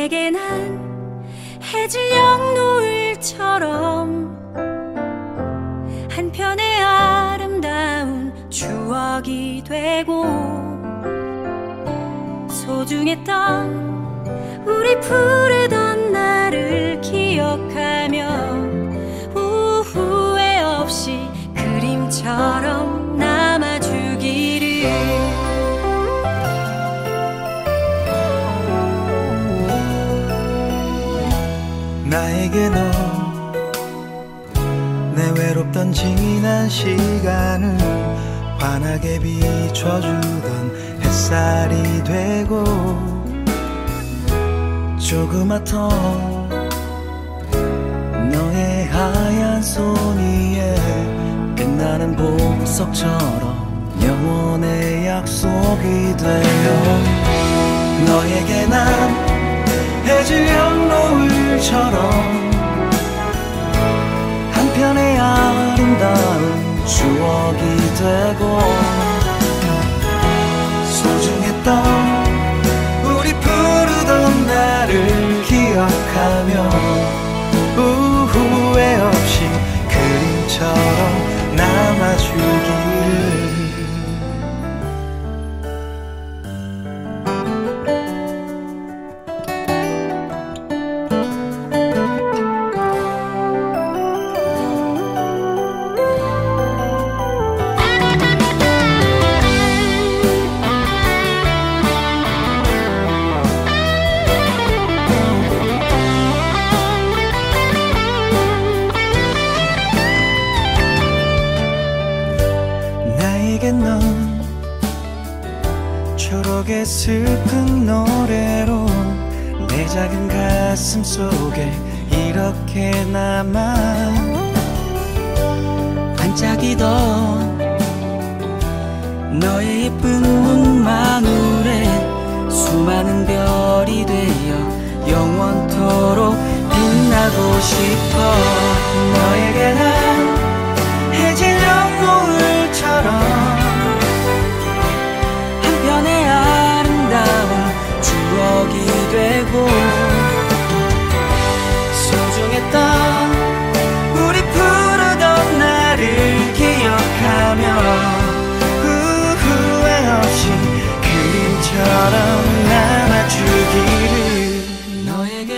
내게 난 해질녘 노을처럼 한편의 아름다운 추억이 되고 소중했던 우리 품 나에게 너. 내 외롭던 지난 시간을 환하게 비춰주던 햇살이 되고 조그맣던 너의 하얀 손 위에 빛나는 보석처럼 영원의 약속이 되어 너에게 난 해질녘 노을처럼 한편의 아름다운 추억이 되고 초록의 슬픈 노래로 내 작은 가슴 속에 이렇게 남아 반짝이던 너의 예쁜 눈망울에 수많은 별이 되어 영원토록 빛나고 싶어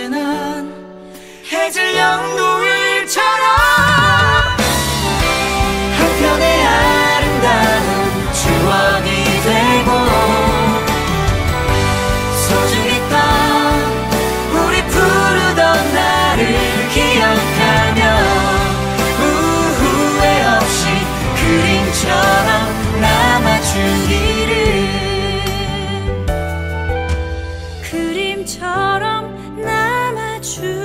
난 해질녘 노을처럼 한편의 아름다운 추억이 되고 소중했던 우리 부르던 날을 기억하며 후회 없이 그림처럼 남아주기를. 그림처럼 남아주